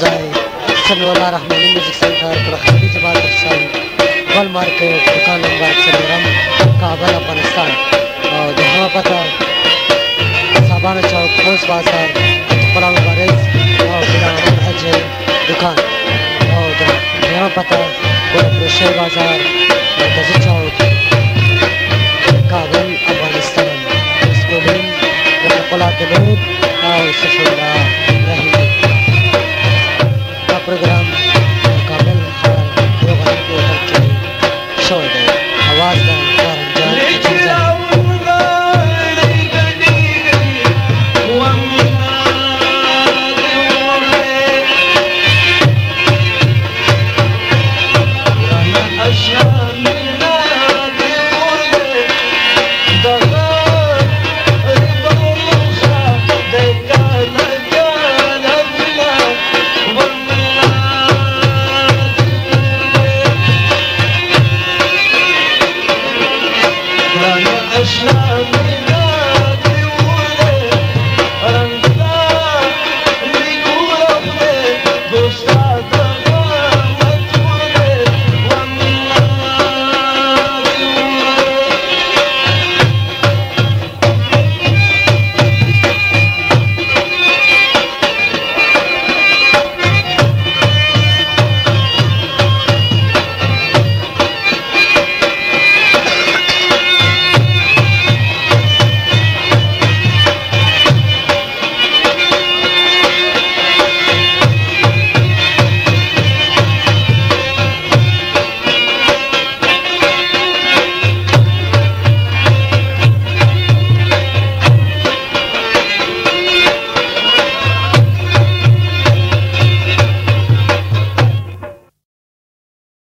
जाए सनवाला Rahman music centre प्रखंडी जमात अफसान वन मार्केट दुकान नंबर सनरम काबल अफ़गानिस्तान और जहाँ पता साबाना चौक खोस बाज़ार गुलाम बारिज और गुलाम दुकान और जहाँ पता गोरखपुर बाज़ार मरकजी चौक काबल अफ़गानिस्तान इसको दिन और सफ़र ショーでアワード